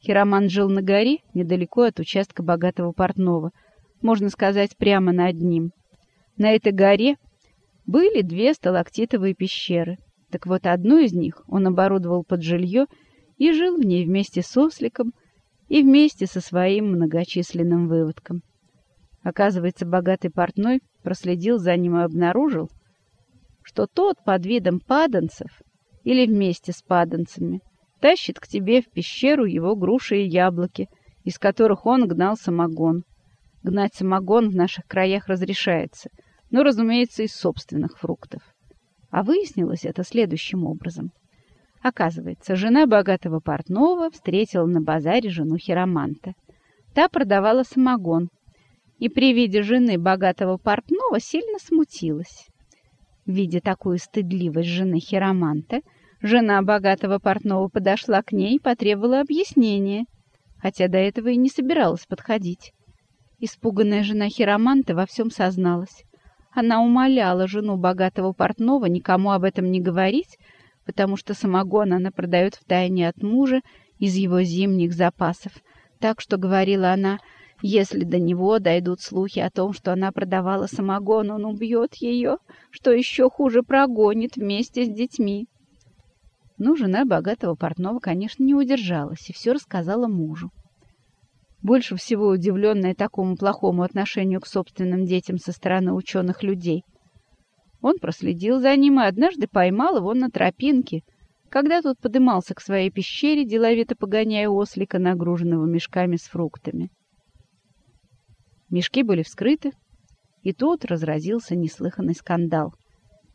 Хироман жил на горе, недалеко от участка богатого портного, можно сказать, прямо над ним. На этой горе были две сталактитовые пещеры. Так вот, одну из них он оборудовал под жилье и жил в ней вместе с осликом и вместе со своим многочисленным выводком. Оказывается, богатый портной проследил за ним и обнаружил, что тот под видом паданцев или вместе с паданцами тащит к тебе в пещеру его груши и яблоки, из которых он гнал самогон. Гнать самогон в наших краях разрешается, но, разумеется, из собственных фруктов. А выяснилось это следующим образом. Оказывается, жена богатого портного встретила на базаре жену Хироманта. Та продавала самогон, и при виде жены богатого портного сильно смутилась. Видя такую стыдливость жены Хироманта, жена богатого портного подошла к ней и потребовала объяснения, хотя до этого и не собиралась подходить. Испуганная жена Хироманта во всем созналась. Она умоляла жену богатого портного никому об этом не говорить, потому что самогон она продает втайне от мужа из его зимних запасов. Так что, говорила она, если до него дойдут слухи о том, что она продавала самогон, он убьет ее, что еще хуже прогонит вместе с детьми. Ну, жена богатого портного, конечно, не удержалась и все рассказала мужу. Больше всего удивленная такому плохому отношению к собственным детям со стороны ученых людей. Он проследил за ним и однажды поймал его на тропинке, когда тот подымался к своей пещере, деловито погоняя ослика, нагруженного мешками с фруктами. Мешки были вскрыты, и тут разразился неслыханный скандал —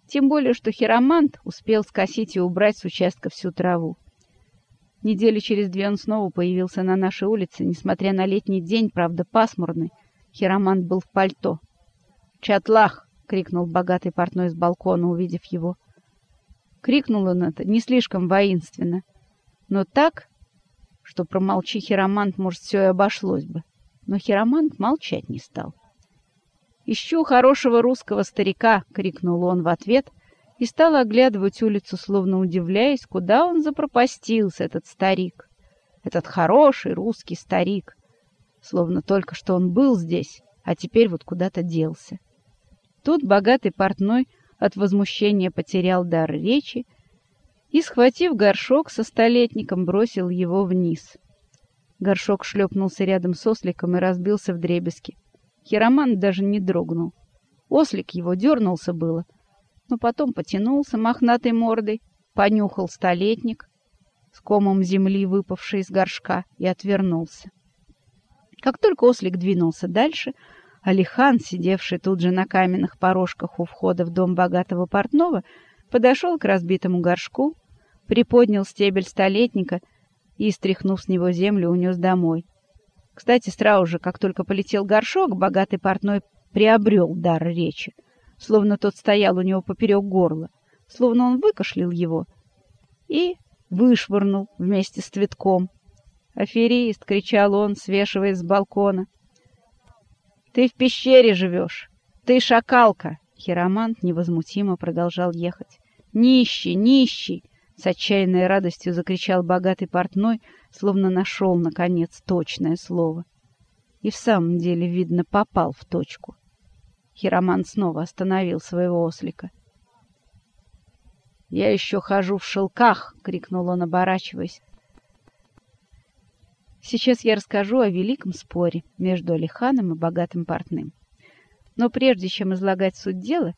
тем более, что хиромант успел скосить и убрать с участка всю траву. Недели через две он снова появился на нашей улице, несмотря на летний день, правда, пасмурный. Хиромант был в пальто. «Чатлах!» — крикнул богатый портной с балкона, увидев его. Крикнул он это не слишком воинственно, но так, что промолчи хиромант, может, все и обошлось бы. Но хиромант молчать не стал. «Ищу хорошего русского старика!» — крикнул он в ответ и стал оглядывать улицу, словно удивляясь, куда он запропастился, этот старик. Этот хороший русский старик. Словно только что он был здесь, а теперь вот куда-то делся. Тут богатый портной от возмущения потерял дар речи и, схватив горшок со столетником, бросил его вниз. Горшок шлепнулся рядом с осликом и разбился в дребезги. Хиромант даже не дрогнул. Ослик его дернулся было, но потом потянулся мохнатой мордой, понюхал столетник с комом земли, выпавший из горшка, и отвернулся. Как только ослик двинулся дальше, Алихан, сидевший тут же на каменных порожках у входа в дом богатого портного, подошел к разбитому горшку, приподнял стебель столетника и, стряхнув с него землю, унес домой. Кстати, сразу же, как только полетел горшок, богатый портной приобрел дар речи, словно тот стоял у него поперек горла, словно он выкашлял его и вышвырнул вместе с цветком. «Аферист!» — кричал он, свешиваясь с балкона. «Ты в пещере живешь! Ты шакалка!» Хиромант невозмутимо продолжал ехать. «Нищий! Нищий! С отчаянной радостью закричал богатый портной, словно нашел, наконец, точное слово. И в самом деле, видно, попал в точку. Хироман снова остановил своего ослика. «Я еще хожу в шелках!» — крикнул он, оборачиваясь. Сейчас я расскажу о великом споре между Алиханом и богатым портным. Но прежде чем излагать суть дела,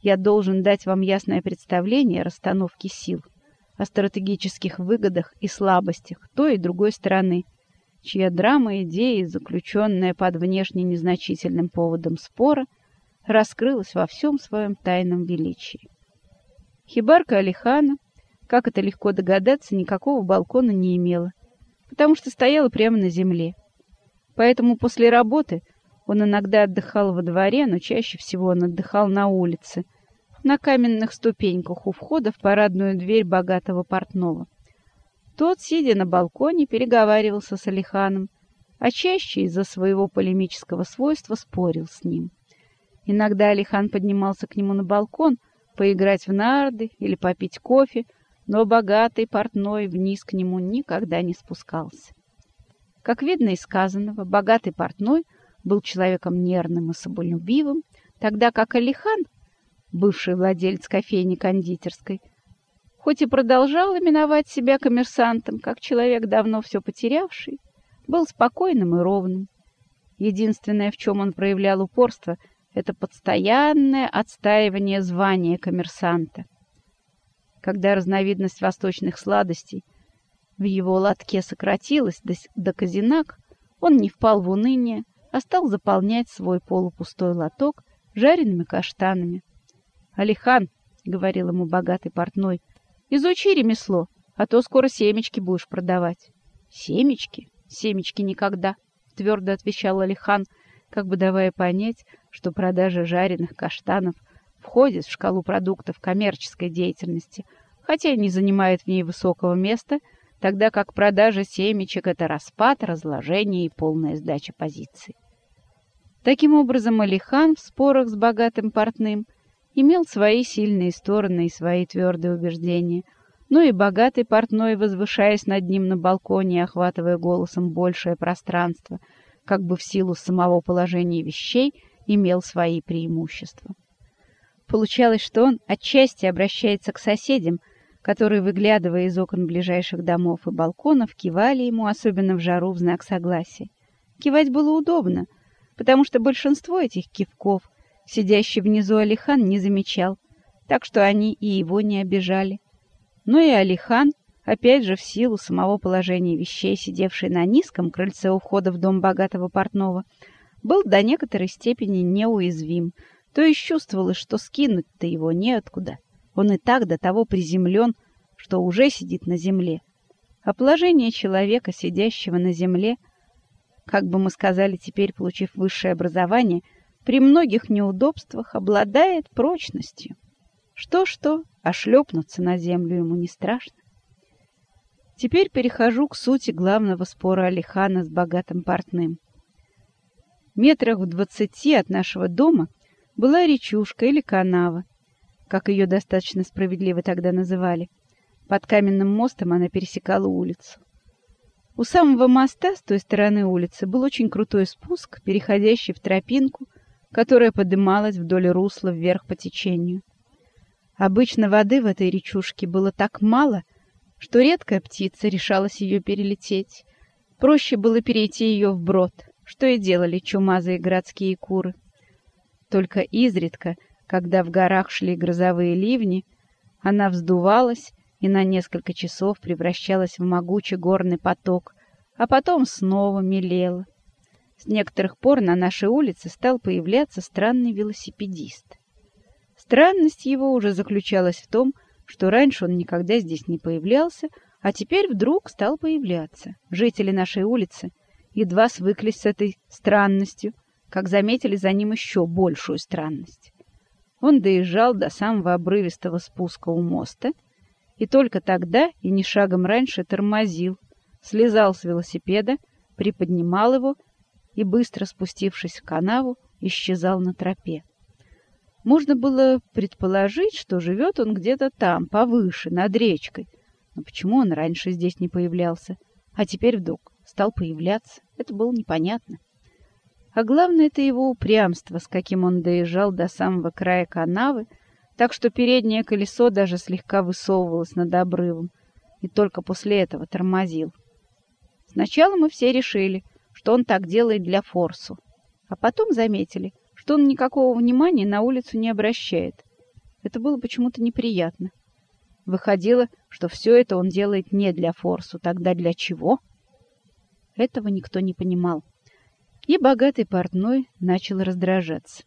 я должен дать вам ясное представление о расстановке сил — о стратегических выгодах и слабостях той и другой стороны, чья драма идеи, заключенная под внешне незначительным поводом спора, раскрылась во всем своем тайном величии. Хибарка Алихана, как это легко догадаться, никакого балкона не имела, потому что стояла прямо на земле. Поэтому после работы он иногда отдыхал во дворе, но чаще всего он отдыхал на улице – на каменных ступеньках у входа в парадную дверь богатого портного. Тот, сидя на балконе, переговаривался с Алиханом, а чаще из-за своего полемического свойства спорил с ним. Иногда Алихан поднимался к нему на балкон поиграть в нарды или попить кофе, но богатый портной вниз к нему никогда не спускался. Как видно из сказанного, богатый портной был человеком нервным и соболюбивым, тогда как Алихан, бывший владелец кофейни-кондитерской, хоть и продолжал именовать себя коммерсантом, как человек, давно все потерявший, был спокойным и ровным. Единственное, в чем он проявлял упорство, это постоянное отстаивание звания коммерсанта. Когда разновидность восточных сладостей в его лотке сократилась до, до казинак, он не впал в уныние, а стал заполнять свой полупустой лоток жареными каштанами. «Алихан», — говорил ему богатый портной, — «изучи ремесло, а то скоро семечки будешь продавать». «Семечки? Семечки никогда», — твердо отвечал Алихан, как бы давая понять, что продажа жареных каштанов входит в шкалу продуктов коммерческой деятельности, хотя и не занимает в ней высокого места, тогда как продажа семечек — это распад, разложение и полная сдача позиций. Таким образом, Алихан в спорах с богатым портным имел свои сильные стороны и свои твердые убеждения, но и богатый портной, возвышаясь над ним на балконе, охватывая голосом большее пространство, как бы в силу самого положения вещей, имел свои преимущества. Получалось, что он отчасти обращается к соседям, которые, выглядывая из окон ближайших домов и балконов, кивали ему, особенно в жару, в знак согласия. Кивать было удобно, потому что большинство этих кивков сидящий внизу Алихан не замечал, так что они и его не обижали. Но и Алихан, опять же в силу самого положения вещей, сидевший на низком крыльце у входа в дом богатого портного, был до некоторой степени неуязвим, то есть чувствовалось, что скинуть-то его неоткуда. Он и так до того приземлен, что уже сидит на земле. А положение человека, сидящего на земле, как бы мы сказали теперь, получив высшее образование, при многих неудобствах обладает прочностью. Что-что, а шлепнуться на землю ему не страшно. Теперь перехожу к сути главного спора Алихана с богатым портным. Метрах в двадцати от нашего дома была речушка или канава, как ее достаточно справедливо тогда называли. Под каменным мостом она пересекала улицу. У самого моста с той стороны улицы был очень крутой спуск, переходящий в тропинку, которая подымалась вдоль русла вверх по течению. Обычно воды в этой речушке было так мало, что редкая птица решалась ее перелететь. Проще было перейти ее вброд, что и делали чумазые городские куры. Только изредка, когда в горах шли грозовые ливни, она вздувалась и на несколько часов превращалась в могучий горный поток, а потом снова мелела. С некоторых пор на нашей улице стал появляться странный велосипедист. Странность его уже заключалась в том, что раньше он никогда здесь не появлялся, а теперь вдруг стал появляться. Жители нашей улицы едва свыклись с этой странностью, как заметили за ним еще большую странность. Он доезжал до самого обрывистого спуска у моста и только тогда и не шагом раньше тормозил, слезал с велосипеда, приподнимал его и, быстро спустившись в канаву, исчезал на тропе. Можно было предположить, что живет он где-то там, повыше, над речкой. Но почему он раньше здесь не появлялся, а теперь вдруг стал появляться, это было непонятно. А главное, это его упрямство, с каким он доезжал до самого края канавы, так что переднее колесо даже слегка высовывалось над обрывом, и только после этого тормозил. Сначала мы все решили, что он так делает для форсу, а потом заметили, что он никакого внимания на улицу не обращает. Это было почему-то неприятно. Выходило, что все это он делает не для форсу, тогда для чего? Этого никто не понимал и богатый портной начал раздражаться.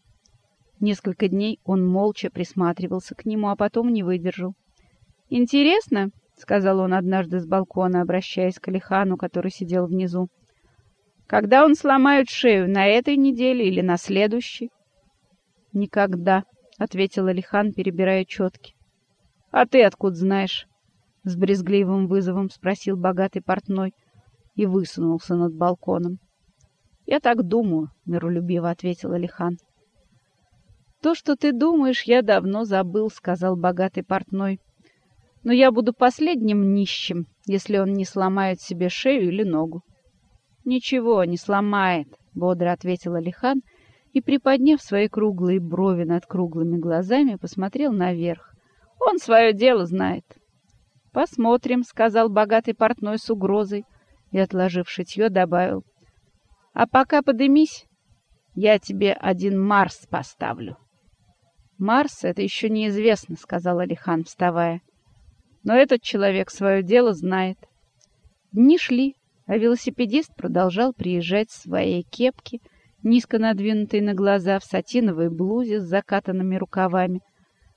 Несколько дней он молча присматривался к нему, а потом не выдержал. «Интересно», — сказал он однажды с балкона, обращаясь к Алихану, который сидел внизу, «когда он сломает шею, на этой неделе или на следующей?» «Никогда», — ответил Алихан, перебирая четки. «А ты откуда знаешь?» — с брезгливым вызовом спросил богатый портной и высунулся над балконом. «Я так думаю», — миролюбиво ответил Алихан. «То, что ты думаешь, я давно забыл», — сказал богатый портной. «Но я буду последним нищим, если он не сломает себе шею или ногу». Ничего, не сломает, бодро ответил Алихан и, приподняв свои круглые брови над круглыми глазами, посмотрел наверх. Он свое дело знает. Посмотрим, сказал богатый портной с угрозой и, отложив шитье, добавил. А пока подымись, я тебе один Марс поставлю. Марс — это еще неизвестно, сказал Алихан, вставая. Но этот человек свое дело знает. Дни шли, а велосипедист продолжал приезжать в своей кепке, низко надвинутой на глаза, в сатиновой блузе с закатанными рукавами,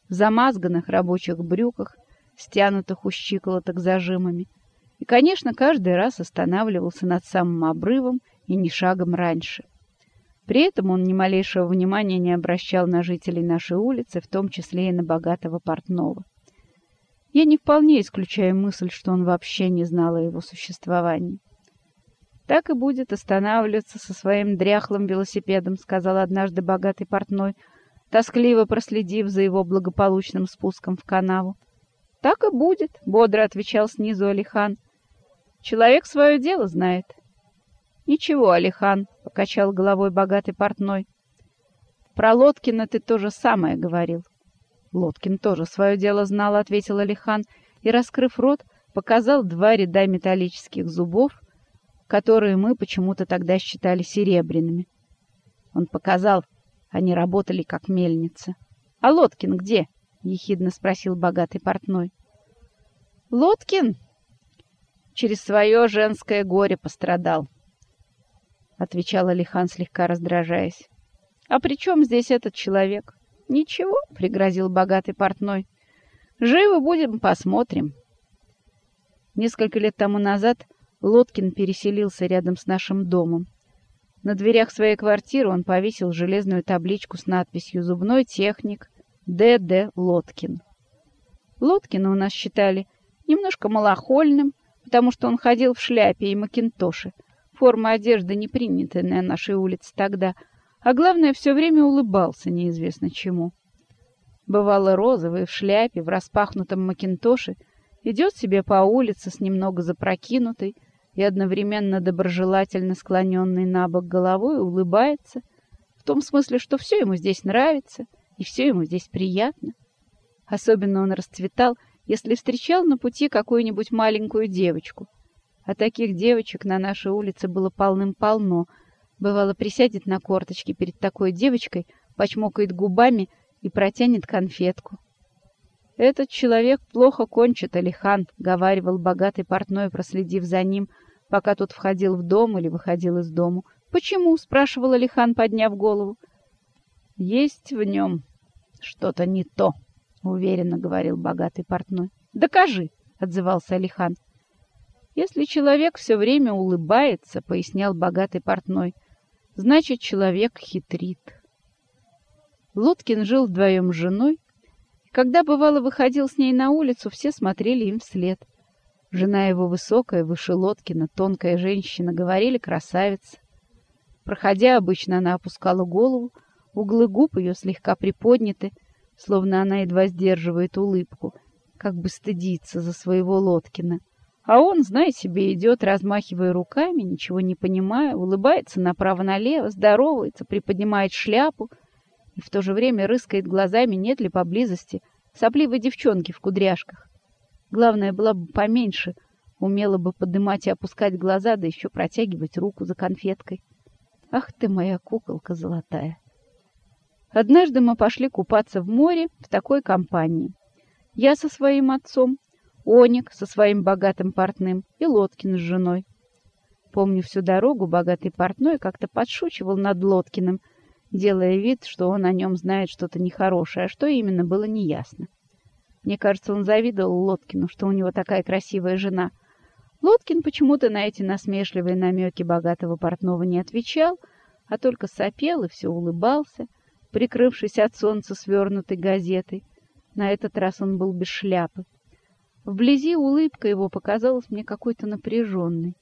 в замазганных рабочих брюках, стянутых у щиколоток зажимами. И, конечно, каждый раз останавливался над самым обрывом и не шагом раньше. При этом он ни малейшего внимания не обращал на жителей нашей улицы, в том числе и на богатого портного. Я не вполне исключаю мысль, что он вообще не знал о его существовании. «Так и будет останавливаться со своим дряхлым велосипедом», — сказал однажды богатый портной, тоскливо проследив за его благополучным спуском в канаву. «Так и будет», — бодро отвечал снизу Алихан. «Человек свое дело знает». «Ничего, Алихан», — покачал головой богатый портной. «Про Лоткина ты то же самое говорил». Лоткин тоже свое дело знал, ответил Алихан, и, раскрыв рот, показал два ряда металлических зубов, которые мы почему-то тогда считали серебряными. Он показал, они работали как мельница. — А Лоткин где? — ехидно спросил богатый портной. — Лоткин через свое женское горе пострадал, — отвечал Алихан, слегка раздражаясь. — А при чем здесь этот человек? — «Ничего», — пригрозил богатый портной. «Живы будем, посмотрим». Несколько лет тому назад Лоткин переселился рядом с нашим домом. На дверях своей квартиры он повесил железную табличку с надписью «Зубной техник Д.Д. Лоткин». Лоткина у нас считали немножко малохольным, потому что он ходил в шляпе и макинтоше. Форма одежды не принятая на нашей улице тогда — а главное, все время улыбался неизвестно чему. Бывало розовый, в шляпе, в распахнутом макинтоше, идет себе по улице с немного запрокинутой и одновременно доброжелательно склоненной на бок головой, улыбается, в том смысле, что все ему здесь нравится и все ему здесь приятно. Особенно он расцветал, если встречал на пути какую-нибудь маленькую девочку. А таких девочек на нашей улице было полным-полно — Бывало, присядет на корточки перед такой девочкой, почмокает губами и протянет конфетку. «Этот человек плохо кончит, Алихан», — говаривал богатый портной, проследив за ним, пока тот входил в дом или выходил из дому. «Почему?» — спрашивал Алихан, подняв голову. «Есть в нем что-то не то», — уверенно говорил богатый портной. «Докажи», — отзывался Алихан. «Если человек все время улыбается», — пояснял богатый портной, Значит, человек хитрит. Лоткин жил вдвоем с женой, и когда, бывало, выходил с ней на улицу, все смотрели им вслед. Жена его высокая, выше Лоткина, тонкая женщина, говорили красавица. Проходя, обычно она опускала голову, углы губ ее слегка приподняты, словно она едва сдерживает улыбку, как бы стыдится за своего Лоткина. А он, зная себе, идет, размахивая руками, ничего не понимая, улыбается направо-налево, здоровается, приподнимает шляпу и в то же время рыскает глазами, нет ли поблизости сопливой девчонки в кудряшках. Главное, была бы поменьше, умела бы поднимать и опускать глаза, да еще протягивать руку за конфеткой. Ах ты моя куколка золотая! Однажды мы пошли купаться в море в такой компании. Я со своим отцом, Оник со своим богатым портным и Лоткин с женой. Помню всю дорогу, богатый портной как-то подшучивал над Лоткиным, делая вид, что он о нем знает что-то нехорошее, а что именно было неясно. Мне кажется, он завидовал Лоткину, что у него такая красивая жена. Лоткин почему-то на эти насмешливые намеки богатого портного не отвечал, а только сопел и все улыбался, прикрывшись от солнца свернутой газетой. На этот раз он был без шляпы. Вблизи улыбка его показалась мне какой-то напряженной.